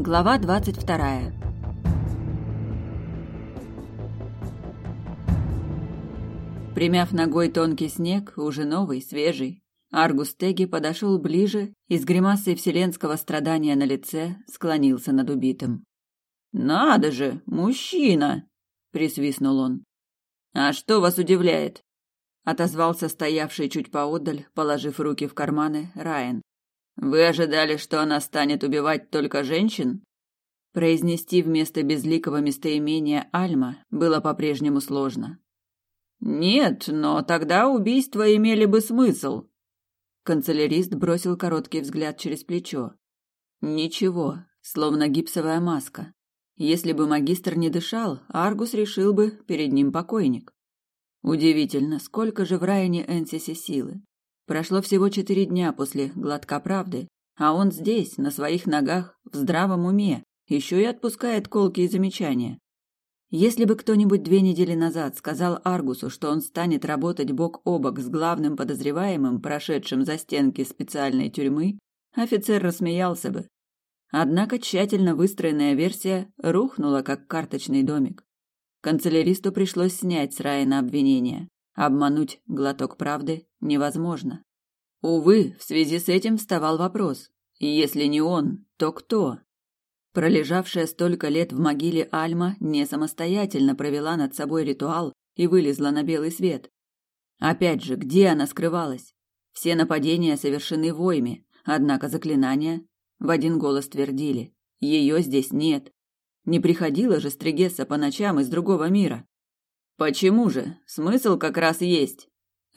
Глава двадцать вторая. Примяв ногой тонкий снег, уже новый, свежий, Аргус Теги подошел ближе и с гримасой вселенского страдания на лице склонился над убитым. «Надо же, мужчина!» — присвистнул он. «А что вас удивляет?» — отозвался стоявший чуть поодаль, положив руки в карманы, Райан. «Вы ожидали, что она станет убивать только женщин?» Произнести вместо безликого местоимения Альма было по-прежнему сложно. «Нет, но тогда убийства имели бы смысл», Канцелярист бросил короткий взгляд через плечо. Ничего, словно гипсовая маска. Если бы магистр не дышал, Аргус решил бы, перед ним покойник. Удивительно, сколько же в Райане Энсисе силы. Прошло всего четыре дня после глотка правды, а он здесь, на своих ногах, в здравом уме, еще и отпускает колки и замечания. Если бы кто-нибудь две недели назад сказал Аргусу, что он станет работать бок о бок с главным подозреваемым, прошедшим за стенки специальной тюрьмы, офицер рассмеялся бы. Однако тщательно выстроенная версия рухнула, как карточный домик. Канцеляристу пришлось снять с Райана обвинения. Обмануть глоток правды невозможно. Увы, в связи с этим вставал вопрос. Если не он, то кто? Пролежавшая столько лет в могиле Альма не самостоятельно провела над собой ритуал и вылезла на белый свет. Опять же, где она скрывалась? Все нападения совершены в Ойме, однако заклинания в один голос твердили: ее здесь нет. Не приходила же Стригесса по ночам из другого мира. Почему же? Смысл как раз есть.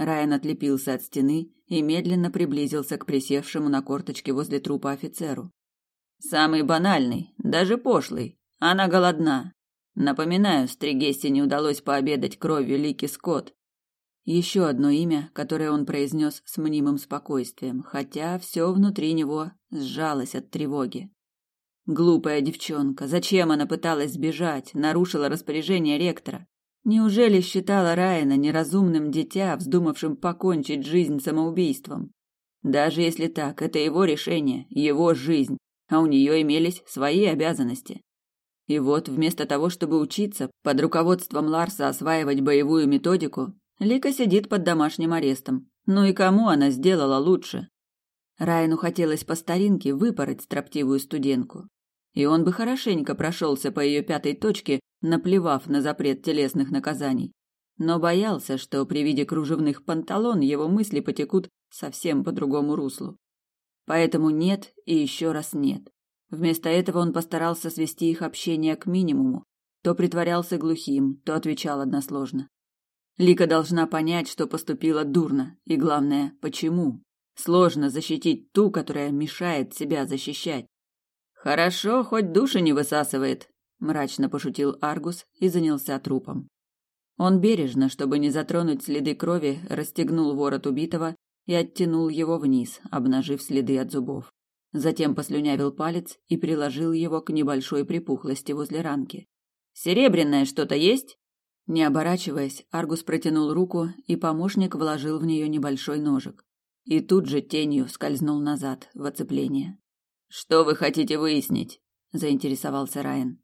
Райан отлепился от стены и медленно приблизился к присевшему на корточке возле трупа офицеру. Самый банальный, даже пошлый. Она голодна. Напоминаю, Стригессе не удалось пообедать кровью Лики Скотт. Еще одно имя, которое он произнес с мнимым спокойствием, хотя все внутри него сжалось от тревоги. Глупая девчонка, зачем она пыталась сбежать, нарушила распоряжение ректора? Неужели считала Райана неразумным дитя, вздумавшим покончить жизнь самоубийством? Даже если так, это его решение, его жизнь, а у нее имелись свои обязанности. И вот вместо того, чтобы учиться под руководством Ларса осваивать боевую методику, Лика сидит под домашним арестом. Ну и кому она сделала лучше? Райну хотелось по старинке выпороть строптивую студентку. И он бы хорошенько прошелся по ее пятой точке, наплевав на запрет телесных наказаний. Но боялся, что при виде кружевных панталон его мысли потекут совсем по другому руслу. Поэтому нет и еще раз нет. Вместо этого он постарался свести их общение к минимуму. То притворялся глухим, то отвечал односложно. Лика должна понять, что поступила дурно, и главное, почему. Сложно защитить ту, которая мешает себя защищать. Хорошо, хоть души не высасывает, мрачно пошутил Аргус и занялся трупом. Он бережно, чтобы не затронуть следы крови, расстегнул ворот убитого и оттянул его вниз, обнажив следы от зубов. Затем послюнявил палец и приложил его к небольшой припухлости возле ранки. «Серебряное что-то есть?» Не оборачиваясь, Аргус протянул руку, и помощник вложил в нее небольшой ножик. И тут же тенью скользнул назад, в оцепление. «Что вы хотите выяснить?» – заинтересовался Райан.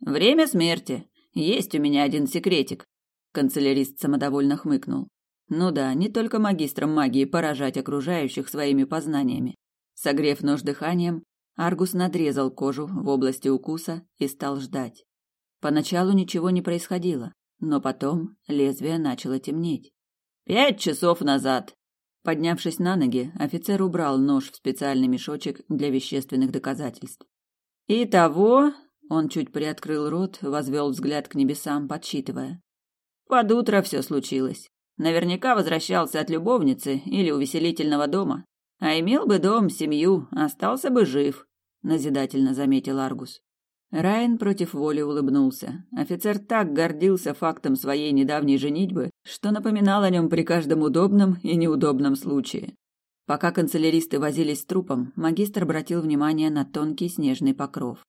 «Время смерти. Есть у меня один секретик», – канцелярист самодовольно хмыкнул. Ну да, не только магистрам магии поражать окружающих своими познаниями. Согрев нож дыханием, Аргус надрезал кожу в области укуса и стал ждать. Поначалу ничего не происходило, но потом лезвие начало темнеть. «Пять часов назад!» Поднявшись на ноги, офицер убрал нож в специальный мешочек для вещественных доказательств. «Итого...» — он чуть приоткрыл рот, возвел взгляд к небесам, подсчитывая. «Под утро все случилось. Наверняка возвращался от любовницы или увеселительного дома. А имел бы дом, семью, остался бы жив, назидательно заметил Аргус. Райан против воли улыбнулся. Офицер так гордился фактом своей недавней женитьбы, что напоминал о нем при каждом удобном и неудобном случае. Пока канцеляристы возились с трупом, магистр обратил внимание на тонкий снежный покров.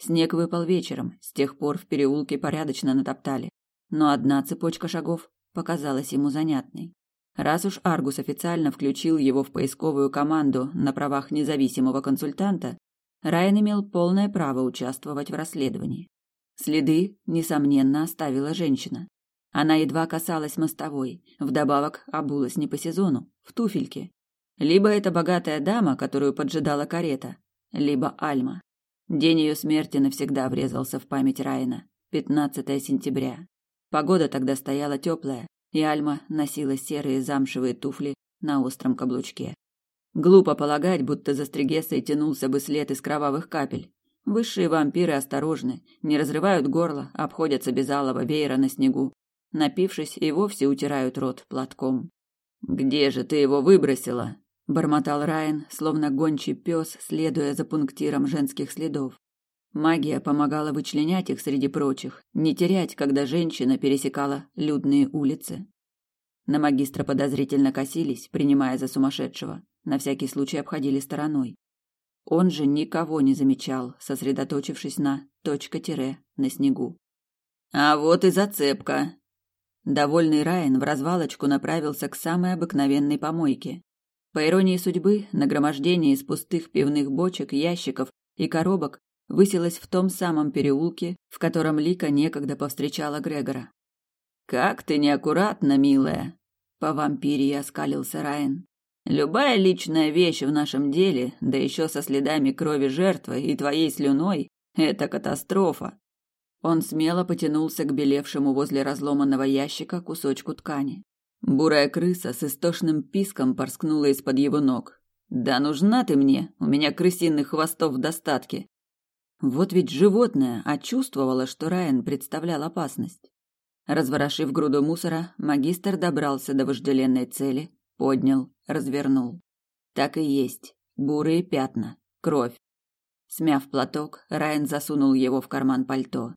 Снег выпал вечером, с тех пор в переулке порядочно натоптали. Но одна цепочка шагов показалась ему занятной. Раз уж Аргус официально включил его в поисковую команду на правах независимого консультанта, Райан имел полное право участвовать в расследовании. Следы, несомненно, оставила женщина. Она едва касалась мостовой, вдобавок обулась не по сезону, в туфельке. Либо это богатая дама, которую поджидала карета, либо Альма. День ее смерти навсегда врезался в память Райана. 15 сентября. Погода тогда стояла теплая, и Альма носила серые замшевые туфли на остром каблучке. Глупо полагать, будто за Стригессой тянулся бы след из кровавых капель. Высшие вампиры осторожны, не разрывают горло, обходятся без алого веера на снегу. Напившись, и вовсе утирают рот платком. «Где же ты его выбросила?» – бормотал Райан, словно гончий пес, следуя за пунктиром женских следов. Магия помогала вычленять их среди прочих, не терять, когда женщина пересекала людные улицы. На магистра подозрительно косились, принимая за сумасшедшего, на всякий случай обходили стороной. Он же никого не замечал, сосредоточившись на точка-тире на снегу. А вот и зацепка. Довольный Райан в развалочку направился к самой обыкновенной помойке. По иронии судьбы, нагромождение из пустых пивных бочек, ящиков и коробок высилась в том самом переулке, в котором Лика некогда повстречала Грегора. «Как ты неаккуратна, милая!» — по вампирии оскалился Райан. «Любая личная вещь в нашем деле, да еще со следами крови жертвы и твоей слюной, — это катастрофа!» Он смело потянулся к белевшему возле разломанного ящика кусочку ткани. Бурая крыса с истошным писком порскнула из-под его ног. «Да нужна ты мне, у меня крысиных хвостов в достатке!» Вот ведь животное, а чувствовало, что Райан представлял опасность. Разворошив груду мусора, магистр добрался до вожделенной цели, поднял, развернул. Так и есть. Бурые пятна, кровь. Смяв платок, Райан засунул его в карман пальто.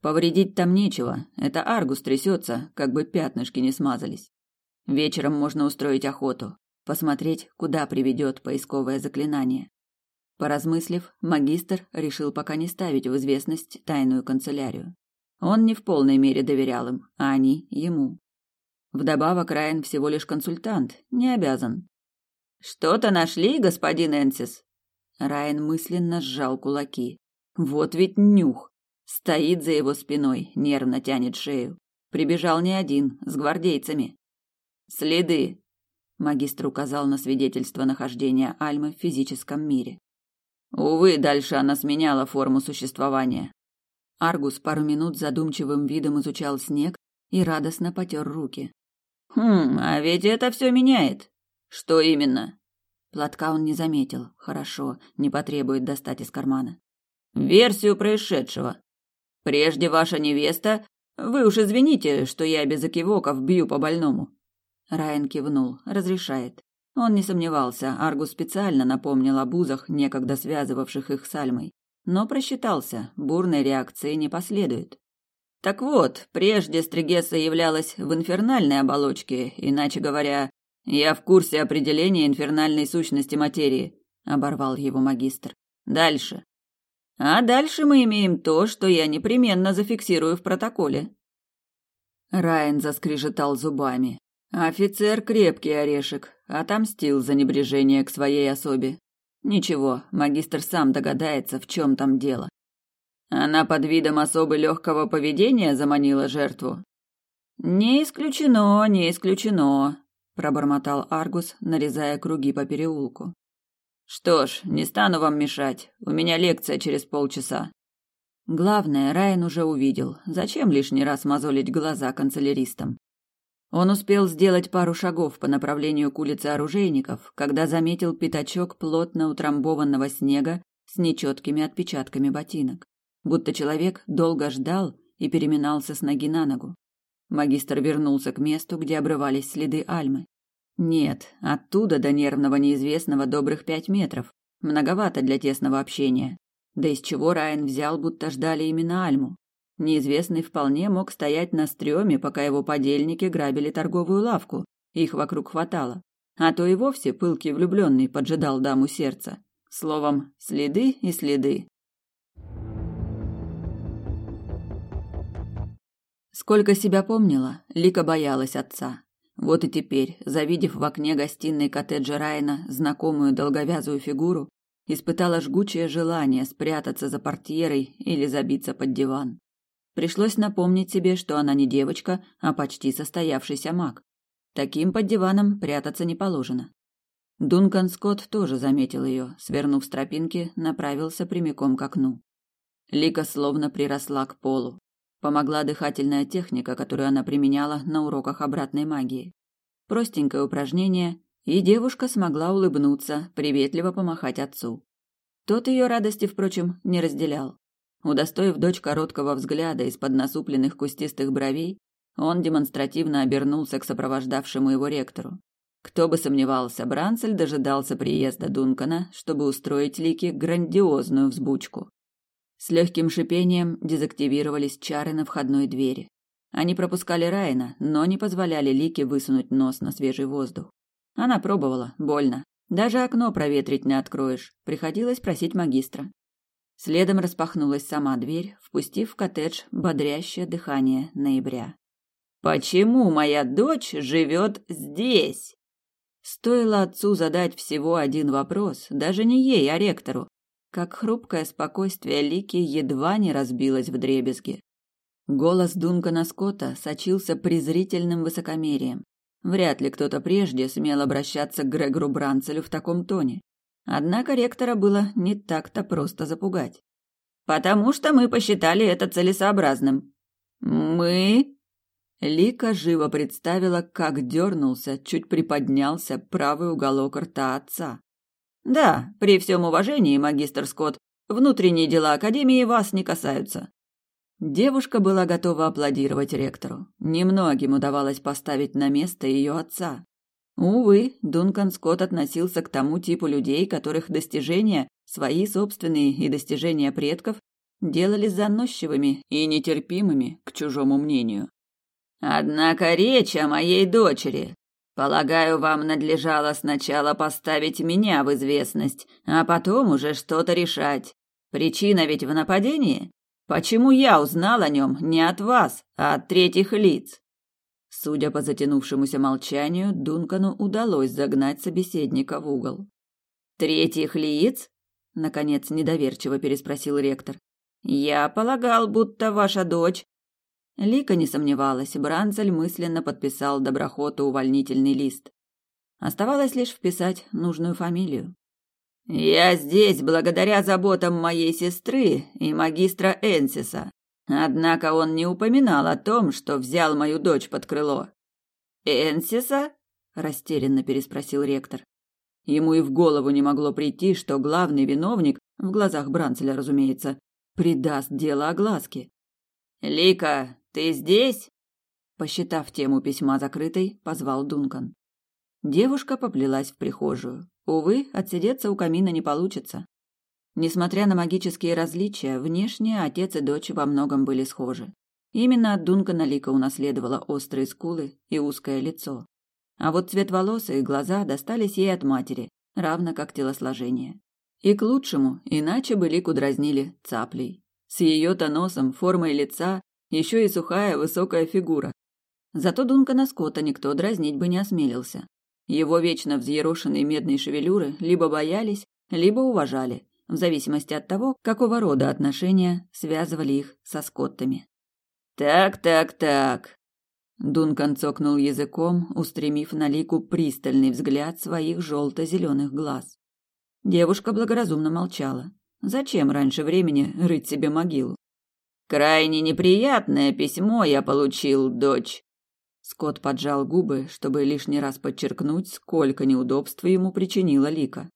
Повредить там нечего, это Аргус трясется, как бы пятнышки не смазались. Вечером можно устроить охоту, посмотреть, куда приведет поисковое заклинание. Поразмыслив, магистр решил пока не ставить в известность тайную канцелярию. Он не в полной мере доверял им, а они ему. Вдобавок Райан всего лишь консультант, не обязан. Что-то нашли, господин Энсис? Райан мысленно сжал кулаки. Вот ведь нюх. Стоит за его спиной, нервно тянет шею. Прибежал не один, с гвардейцами. Следы. Магистр указал на свидетельство нахождения Альмы в физическом мире. Увы, дальше она сменяла форму существования. Аргус пару минут задумчивым видом изучал снег и радостно потер руки. Хм, а ведь это все меняет. Что именно? Платка он не заметил. Хорошо, не потребует достать из кармана. Версию происшедшего. Прежде ваша невеста... Вы уж извините, что я без окивоков бью по больному. Райан кивнул. Разрешает. Он не сомневался, Аргус специально напомнил об узах, некогда связывавших их с Альмой. Но просчитался, бурной реакции не последует. Так вот, прежде Стригеса являлась в инфернальной оболочке, иначе говоря, я в курсе определения инфернальной сущности материи, оборвал его магистр. Дальше. А дальше мы имеем то, что я непременно зафиксирую в протоколе. Райан заскрежетал зубами. Офицер крепкий орешек, отомстил за небрежение к своей особе. Ничего, магистр сам догадается, в чем там дело. Она под видом особо легкого поведения заманила жертву. Не исключено, не исключено, пробормотал Аргус, нарезая круги по переулку. Что ж, не стану вам мешать. У меня лекция через полчаса. Главное, Райан уже увидел. Зачем лишний раз мозолить глаза канцеляристам? Он успел сделать пару шагов по направлению к улице оружейников, когда заметил пятачок плотно утрамбованного снега с нечеткими отпечатками ботинок. Будто человек долго ждал и переминался с ноги на ногу. Магистр вернулся к месту, где обрывались следы Альмы. Нет, оттуда до нервного неизвестного добрых пять метров. Многовато для тесного общения. Да из чего Райан взял, будто ждали именно Альму? Неизвестный вполне мог стоять на стреме, пока его подельники грабили торговую лавку. Их вокруг хватало. А то и вовсе пылкий влюбленный поджидал даму сердца. Словом, следы и следы. Сколько себя помнила, Лика боялась отца. Вот и теперь, завидев в окне гостиной коттеджа Райна знакомую долговязую фигуру, испытала жгучее желание спрятаться за портьерой или забиться под диван. Пришлось напомнить себе, что она не девочка, а почти состоявшийся маг. Таким под диваном прятаться не положено. Дункан Скотт тоже заметил ее, свернув с тропинки, направился прямиком к окну. Лика словно приросла к полу. Помогла дыхательная техника, которую она применяла на уроках обратной магии. Простенькое упражнение, и девушка смогла улыбнуться, приветливо помахать отцу. Тот ее радости, впрочем, не разделял. Удостоив дочь короткого взгляда из-под насупленных кустистых бровей, он демонстративно обернулся к сопровождавшему его ректору. Кто бы сомневался, Бранцель дожидался приезда Дункана, чтобы устроить Лике грандиозную взбучку. С легким шипением дезактивировались чары на входной двери. Они пропускали Райна, но не позволяли Лике высунуть нос на свежий воздух. Она пробовала, больно. Даже окно проветрить не откроешь. Приходилось просить магистра. Следом распахнулась сама дверь, впустив в коттедж бодрящее дыхание ноября. «Почему моя дочь живет здесь?» Стоило отцу задать всего один вопрос, даже не ей, а ректору, как хрупкое спокойствие Лики едва не разбилось в дребезги. Голос Дункана Скотта сочился презрительным высокомерием. Вряд ли кто-то прежде смел обращаться к Грегору Бранцелю в таком тоне. Однако ректора было не так-то просто запугать. «Потому что мы посчитали это целесообразным». «Мы?» Лика живо представила, как дернулся, чуть приподнялся правый уголок рта отца. «Да, при всем уважении, магистр Скотт, внутренние дела Академии вас не касаются». Девушка была готова аплодировать ректору. Немногим удавалось поставить на место ее отца. Увы, Дункан Скотт относился к тому типу людей, которых достижения, свои собственные и достижения предков, делали заносчивыми и нетерпимыми к чужому мнению. «Однако речь о моей дочери. Полагаю, вам надлежало сначала поставить меня в известность, а потом уже что-то решать. Причина ведь в нападении? Почему я узнал о нем не от вас, а от третьих лиц?» Судя по затянувшемуся молчанию, Дункану удалось загнать собеседника в угол. «Третьих лиц?» — наконец недоверчиво переспросил ректор. «Я полагал, будто ваша дочь...» Лика не сомневалась, Бранцель мысленно подписал доброхоту увольнительный лист. Оставалось лишь вписать нужную фамилию. «Я здесь благодаря заботам моей сестры и магистра Энсиса. Однако он не упоминал о том, что взял мою дочь под крыло. Энсиса? растерянно переспросил ректор. Ему и в голову не могло прийти, что главный виновник, в глазах Бранцеля, разумеется, придаст дело огласке. Лика, ты здесь? Посчитав тему письма закрытой, позвал Дункан. Девушка поплелась в прихожую. Увы, отсидеться у камина не получится. Несмотря на магические различия, внешне отец и дочь во многом были схожи. Именно от Дункана Лика унаследовала острые скулы и узкое лицо. А вот цвет волос и глаза достались ей от матери, равно как телосложение. И к лучшему, иначе бы Лику дразнили цаплей. С ее-то носом, формой лица, еще и сухая высокая фигура. Зато Дункана Скотта никто дразнить бы не осмелился. Его вечно взъерошенные медные шевелюры либо боялись, либо уважали, в зависимости от того, какого рода отношения связывали их со скоттами. «Так, так, так», Дункан цокнул языком, устремив на Лику пристальный взгляд своих желто-зеленых глаз. Девушка благоразумно молчала. Зачем раньше времени рыть себе могилу? «Крайне неприятное письмо я получил, дочь!» Скотт поджал губы, чтобы лишний раз подчеркнуть, сколько неудобств ему причинила Лика.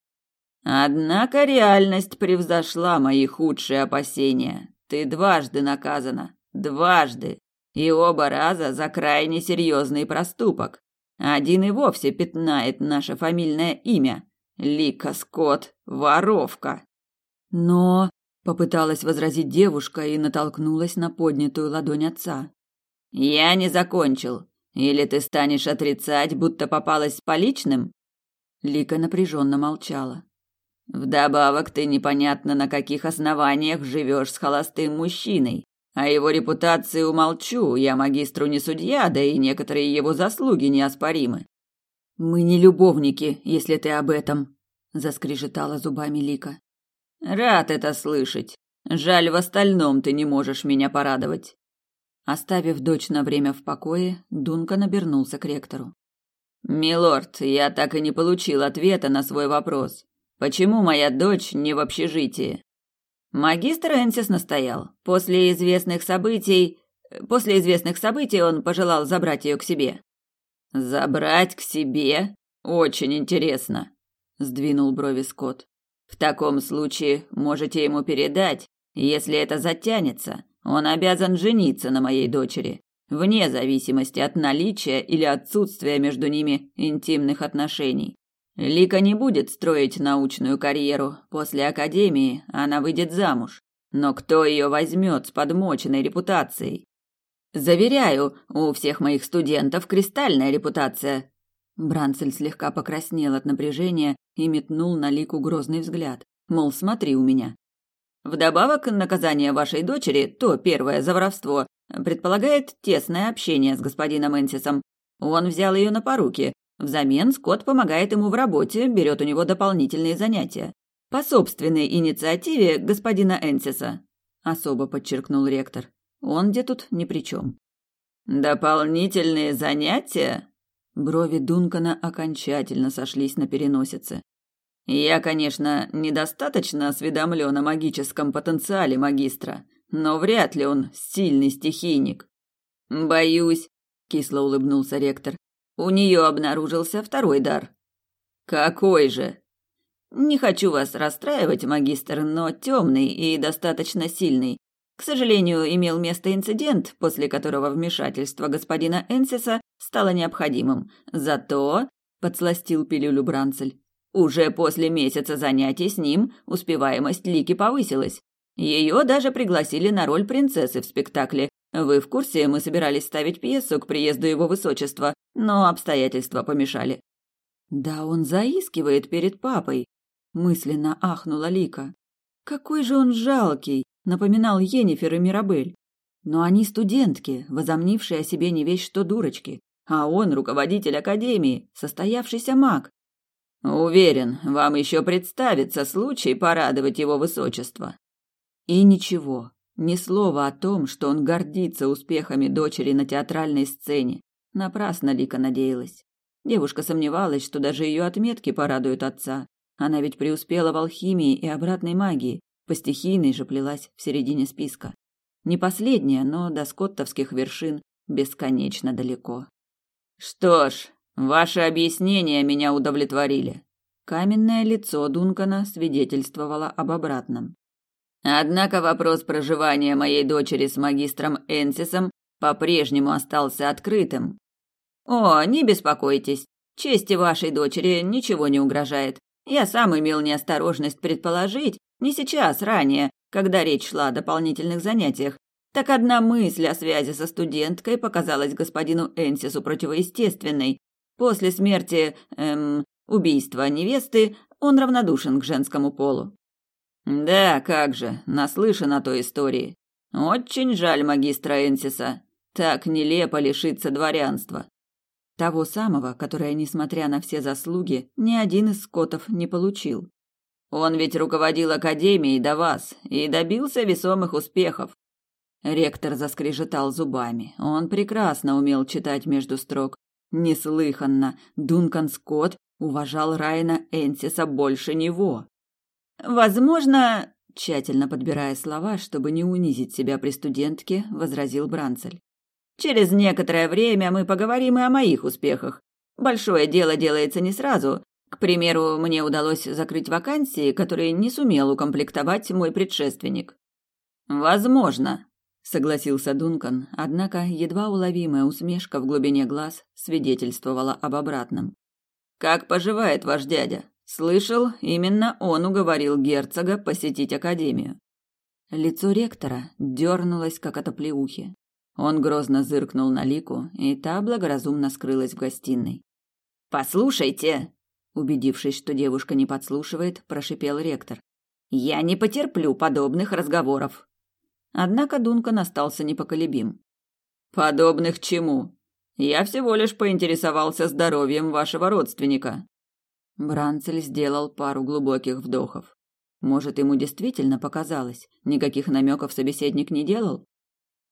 Однако реальность превзошла мои худшие опасения. Ты дважды наказана. Дважды. И оба раза за крайне серьезный проступок. Один и вовсе пятнает наше фамильное имя. Лика Скотт, воровка. Но... Попыталась возразить девушка и натолкнулась на поднятую ладонь отца. «Я не закончил. Или ты станешь отрицать, будто попалась с поличным?» Лика напряженно молчала. Вдобавок ты непонятно на каких основаниях живешь с холостым мужчиной. О его репутации умолчу, я магистру не судья, да и некоторые его заслуги неоспоримы. Мы не любовники, если ты об этом, заскрежетала зубами Лика. Рад это слышать. Жаль, в остальном ты не можешь меня порадовать. Оставив дочь на время в покое, Дункан обернулся к ректору. Милорд, я так и не получил ответа на свой вопрос. Почему моя дочь не в общежитии? Магистр Энсис настоял. После известных событий, после известных событий он пожелал забрать ее к себе. Забрать к себе? Очень интересно, сдвинул брови Скотт. В таком случае можете ему передать, если это затянется, он обязан жениться на моей дочери, вне зависимости от наличия или отсутствия между ними интимных отношений. Лика не будет строить научную карьеру. После академии она выйдет замуж. Но кто ее возьмет с подмоченной репутацией? Заверяю, у всех моих студентов кристальная репутация. Бранцель слегка покраснел от напряжения и метнул на Лику грозный взгляд. Мол, смотри у меня. Вдобавок, наказание вашей дочери, то первое за воровство, предполагает тесное общение с господином Энсисом. Он взял ее на поруки. Взамен Скотт помогает ему в работе, берет у него дополнительные занятия. По собственной инициативе господина Энсиса, особо подчеркнул ректор. Он где тут ни при чем. Дополнительные занятия? Брови Дункана окончательно сошлись на переносице. Я, конечно, недостаточно осведомлен о магическом потенциале магистра, но вряд ли он сильный стихийник. Боюсь, кисло улыбнулся ректор. У нее обнаружился второй дар. Какой же? Не хочу вас расстраивать, магистр, но темный и достаточно сильный. К сожалению, имел место инцидент, после которого вмешательство господина Энсиса стало необходимым. Зато, подсластил пилюлю Бранцель, уже после месяца занятий с ним успеваемость Лики повысилась. Ее даже пригласили на роль принцессы в спектакле. Вы в курсе, мы собирались ставить пьесу к приезду его высочества, но обстоятельства помешали. Да он заискивает перед папой, мысленно ахнула Лика. Какой же он жалкий, напоминал Енифер и Мирабель. Но они студентки, возомнившие о себе не весь что дурочки, а он руководитель академии, состоявшийся маг. Уверен, вам еще представится случай порадовать его высочество. И ничего, ни слова о том, что он гордится успехами дочери на театральной сцене. Напрасно Лика надеялась. Девушка сомневалась, что даже ее отметки порадуют отца. Она ведь преуспела в алхимии и обратной магии, по стихийной же плелась в середине списка. Не последняя, но до скоттовских вершин бесконечно далеко. Что ж, Ваши объяснения меня удовлетворили. Каменное лицо Дункана свидетельствовало об обратном. Однако вопрос проживания моей дочери с магистром Энсисом по-прежнему остался открытым. О, не беспокойтесь, чести вашей дочери ничего не угрожает. Я сам имел неосторожность предположить, не сейчас, ранее, когда речь шла о дополнительных занятиях, так одна мысль о связи со студенткой показалась господину Энсису противоестественной, После смерти, эм, убийства невесты он равнодушен к женскому полу. Да, как же, наслышан о той истории. Очень жаль магистра Энсиса. Так нелепо лишиться дворянства. Того самого, которое, несмотря на все заслуги, ни один из скотов не получил. Он ведь руководил академией до вас и добился весомых успехов. Ректор заскрежетал зубами. Он прекрасно умел читать между строк Неслыханно, Дункан Скотт уважал Райана Энсиса больше него. Возможно, тщательно подбирая слова, чтобы не унизить себя при студентке, возразил Бранцель. Через некоторое время мы поговорим и о моих успехах. Большое дело делается не сразу. К примеру, мне удалось закрыть вакансии, которые не сумел укомплектовать мой предшественник. Возможно, согласился Дункан, однако едва уловимая усмешка в глубине глаз свидетельствовала об обратном. Как поживает ваш дядя? Слышал, именно он уговорил герцога посетить академию. Лицо ректора дернулось, как от оплеухи. Он грозно зыркнул на Лику, и та благоразумно скрылась в гостиной. «Послушайте!» Убедившись, что девушка не подслушивает, прошипел ректор. «Я не потерплю подобных разговоров. Однако Дункан остался непоколебим. «Подобных чему? Я всего лишь поинтересовался здоровьем вашего родственника». Бранцель сделал пару глубоких вдохов. Может, ему действительно показалось, никаких намеков собеседник не делал?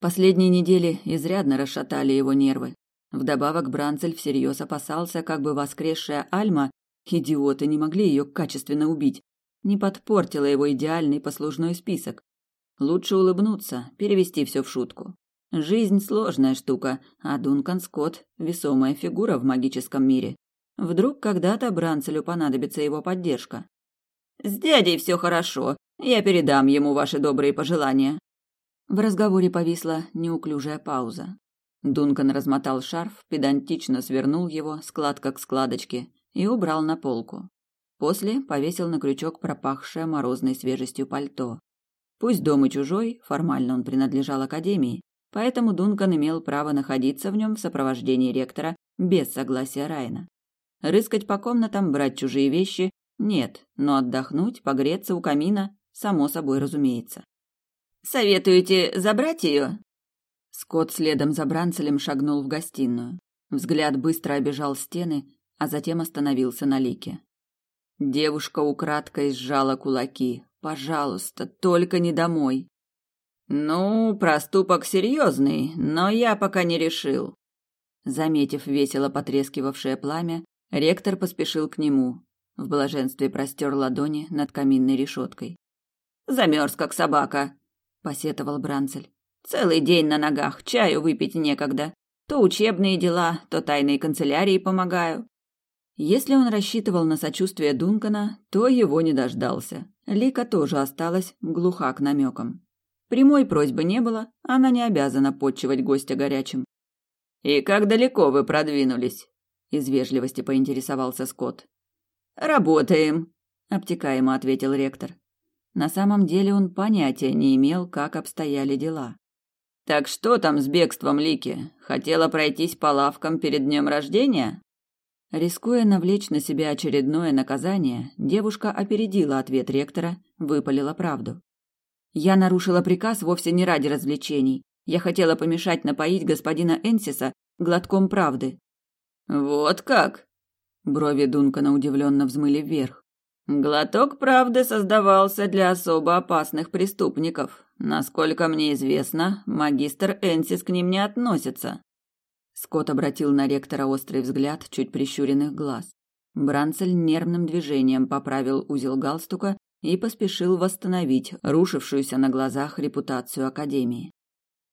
Последние недели изрядно расшатали его нервы. Вдобавок Бранцель всерьез опасался, как бы воскресшая Альма, идиоты не могли ее качественно убить, не подпортила его идеальный послужной список. Лучше улыбнуться, перевести все в шутку. Жизнь сложная штука, а Дункан Скотт – весомая фигура в магическом мире. Вдруг когда-то Бранцелю понадобится его поддержка. «С дядей все хорошо. Я передам ему ваши добрые пожелания». В разговоре повисла неуклюжая пауза. Дункан размотал шарф, педантично свернул его, складка к складочке, и убрал на полку. После повесил на крючок пропахшее морозной свежестью пальто. Пусть дом и чужой, формально он принадлежал академии, поэтому Дункан имел право находиться в нем в сопровождении ректора без согласия Райна. Рыскать по комнатам, брать чужие вещи – нет, но отдохнуть, погреться у камина – само собой разумеется. «Советуете забрать ее?» Скотт следом за Бранцелем шагнул в гостиную. Взгляд быстро обежал стены, а затем остановился на лике. Девушка украдкой сжала кулаки. «Пожалуйста, только не домой!» «Ну, проступок серьезный, но я пока не решил». Заметив весело потрескивавшее пламя, ректор поспешил к нему. В блаженстве простер ладони над каминной решеткой. «Замерз, как собака», — посетовал Бранцель. «Целый день на ногах, чаю выпить некогда. То учебные дела, то тайной канцелярии помогаю. Если он рассчитывал на сочувствие Дункана, то его не дождался. Лика тоже осталась глуха к намекам. Прямой просьбы не было, она не обязана подчивать гостя горячим. «И как далеко вы продвинулись?» – из вежливости поинтересовался Скотт. «Работаем», – обтекаемо ответил ректор. На самом деле он понятия не имел, как обстояли дела. «Так что там с бегством Лики? Хотела пройтись по лавкам перед днем рождения?» Рискуя навлечь на себя очередное наказание, девушка опередила ответ ректора, выпалила правду. «Я нарушила приказ вовсе не ради развлечений. Я хотела помешать напоить господина Энсиса глотком правды». «Вот как?» Брови Дункана удивленно взмыли вверх. «Глоток правды создавался для особо опасных преступников. Насколько мне известно, магистр Энсис к ним не относится». Скотт обратил на ректора острый взгляд чуть прищуренных глаз. Бранцель нервным движением поправил узел галстука и поспешил восстановить рушившуюся на глазах репутацию академии.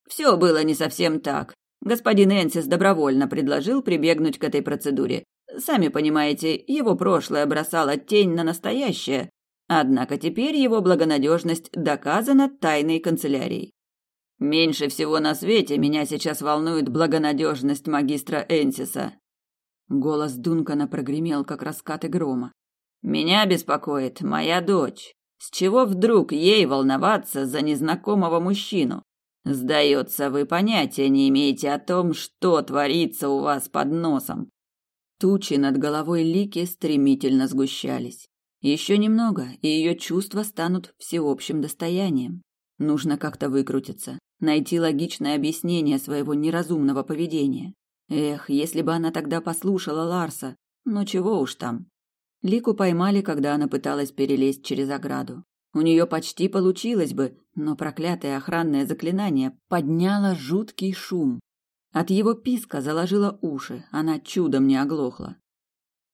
Все было не совсем так. Господин Энсис добровольно предложил прибегнуть к этой процедуре. Сами понимаете, его прошлое бросало тень на настоящее, однако теперь его благонадежность доказана тайной канцелярией. Меньше всего на свете меня сейчас волнует благонадежность магистра Энсиса. Голос Дункана прогремел, как раскаты грома. Меня беспокоит моя дочь. С чего вдруг ей волноваться за незнакомого мужчину? Сдается, вы понятия не имеете о том, что творится у вас под носом. Тучи над головой Лики стремительно сгущались. Еще немного, и ее чувства станут всеобщим достоянием. Нужно как-то выкрутиться найти логичное объяснение своего неразумного поведения. Эх, если бы она тогда послушала Ларса, но чего уж там. Лику поймали, когда она пыталась перелезть через ограду. У нее почти получилось бы, но проклятое охранное заклинание подняло жуткий шум. От его писка заложило уши, она чудом не оглохла.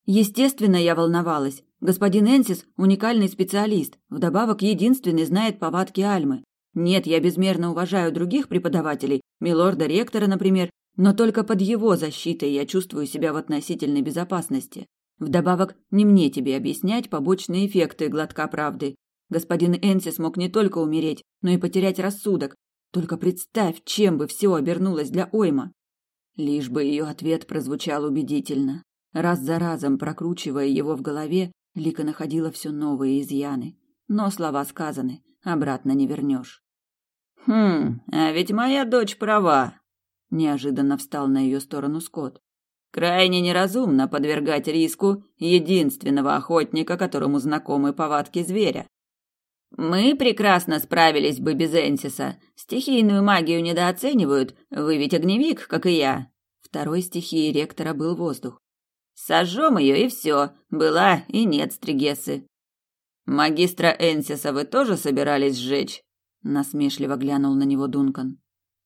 Естественно, я волновалась. Господин Энсис – уникальный специалист, вдобавок единственный знает повадки Альмы. Нет, я безмерно уважаю других преподавателей, милорда-ректора, например, но только под его защитой я чувствую себя в относительной безопасности. Вдобавок, не мне тебе объяснять побочные эффекты глотка правды. Господин Энси смог не только умереть, но и потерять рассудок. Только представь, чем бы все обернулось для Ойма. Лишь бы ее ответ прозвучал убедительно. Раз за разом прокручивая его в голове, Лика находила все новые изъяны. Но слова сказаны, обратно не вернешь. «Хм, а ведь моя дочь права», — неожиданно встал на ее сторону Скотт. «Крайне неразумно подвергать риску единственного охотника, которому знакомы повадки зверя. Мы прекрасно справились бы без Энсиса. Стихийную магию недооценивают. Вы ведь огневик, как и я. Второй стихией ректора был воздух. Сожжем ее и все. Была и нет Стригесы. Магистра Энсиса вы тоже собирались сжечь? Насмешливо глянул на него Дункан.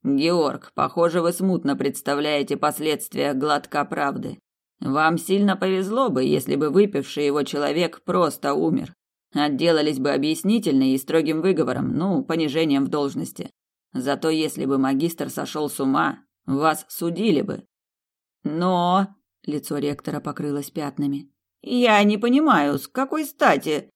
Георг, похоже, вы смутно представляете последствия глотка правды. Вам сильно повезло бы, если бы выпивший его человек просто умер. Отделались бы объяснительной и строгим выговором, ну, понижением в должности. Зато если бы магистр сошел с ума, вас судили бы. Но лицо ректора покрылось пятнами. Я не понимаю, с какой стати?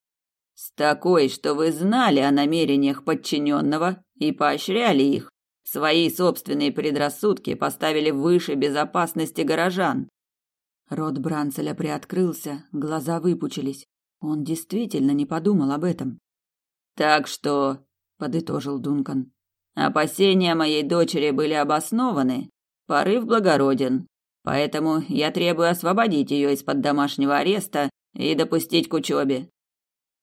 С такой, что вы знали о намерениях подчиненного и поощряли их. Свои собственные предрассудки поставили выше безопасности горожан. Рот Бранцеля приоткрылся, глаза выпучились. Он действительно не подумал об этом. Так что, подытожил Дункан, опасения моей дочери были обоснованы, порыв благороден. Поэтому я требую освободить ее из-под домашнего ареста и допустить к учебе.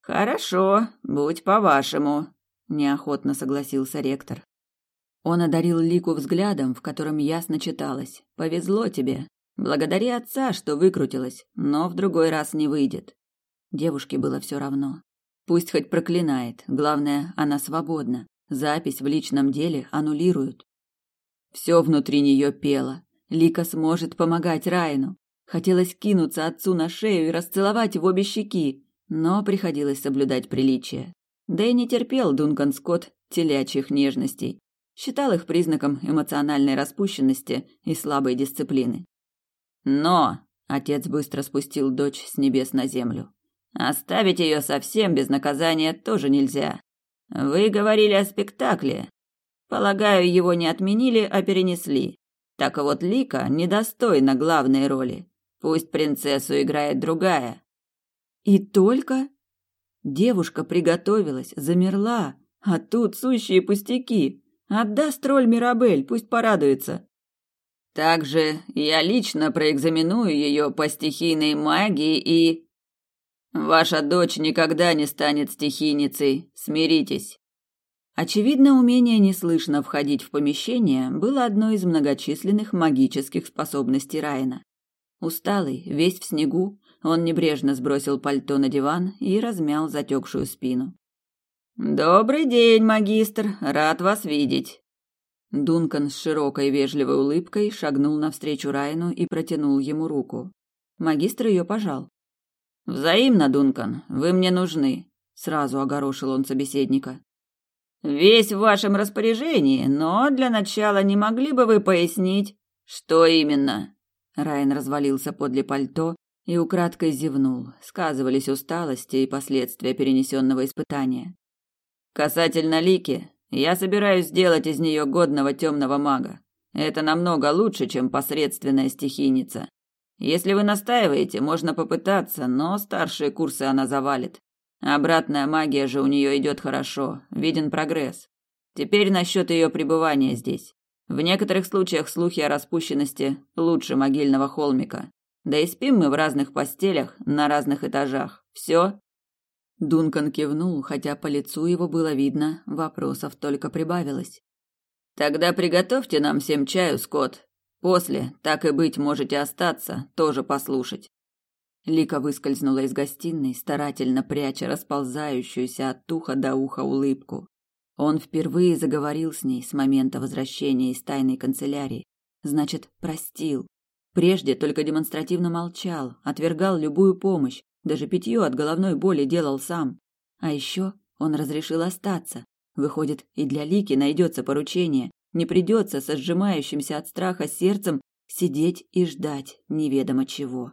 Хорошо, будь по-вашему, неохотно согласился ректор. Он одарил Лику взглядом, в котором ясно читалось: "Повезло тебе. Благодари отца, что выкрутилась, но в другой раз не выйдет". Девушке было все равно. Пусть хоть проклинает, главное, она свободна. Запись в личном деле аннулируют. Все внутри нее пело. Лика сможет помогать Райну. Хотелось кинуться отцу на шею и расцеловать в обе щеки, но приходилось соблюдать приличие. Да и не терпел Дункан Скотт телячьих нежностей считал их признаком эмоциональной распущенности и слабой дисциплины. Но отец быстро спустил дочь с небес на землю. Оставить ее совсем без наказания тоже нельзя. Вы говорили о спектакле. Полагаю, его не отменили, а перенесли. Так вот Лика недостойна главной роли. Пусть принцессу играет другая. И только девушка приготовилась, замерла, а тут сущие пустяки. Отдаст роль Мирабель, пусть порадуется. Также я лично проэкзаменую ее по стихийной магии и... Ваша дочь никогда не станет стихийницей, смиритесь. Очевидно, умение неслышно входить в помещение было одной из многочисленных магических способностей Райна. Усталый, весь в снегу, он небрежно сбросил пальто на диван и размял затекшую спину. Добрый день, магистр, рад вас видеть. Дункан с широкой вежливой улыбкой шагнул навстречу Райну и протянул ему руку. Магистр ее пожал. Взаимно, Дункан, вы мне нужны, сразу огорошил он собеседника. Весь в вашем распоряжении, но для начала не могли бы вы пояснить, что именно? Райан развалился подле пальто и украдкой зевнул. Сказывались усталости и последствия перенесенного испытания. Касательно Лики, я собираюсь сделать из нее годного темного мага. Это намного лучше, чем посредственная стихийница. Если вы настаиваете, можно попытаться, но старшие курсы она завалит. Обратная магия же у нее идет хорошо, виден прогресс. Теперь насчет ее пребывания здесь. В некоторых случаях слухи о распущенности лучше могильного холмика. Да и спим мы в разных постелях на разных этажах. Все Дункан кивнул, хотя по лицу его было видно, вопросов только прибавилось. Тогда приготовьте нам всем чаю, Скотт. После, так и быть, можете остаться, тоже послушать. Лика выскользнула из гостиной, старательно пряча расползающуюся от уха до уха улыбку. Он впервые заговорил с ней с момента возвращения из тайной канцелярии. Значит, простил. Прежде только демонстративно молчал, отвергал любую помощь, даже питье от головной боли делал сам. А еще он разрешил остаться. Выходит, и для Лики найдется поручение. Не придется со сжимающимся от страха сердцем сидеть и ждать неведомо чего.